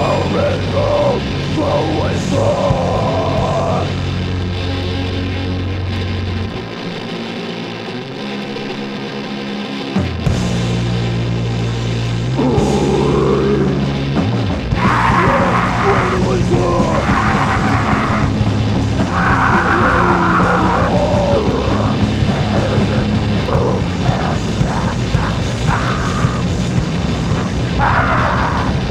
moment of poison.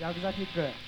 ヤクザキック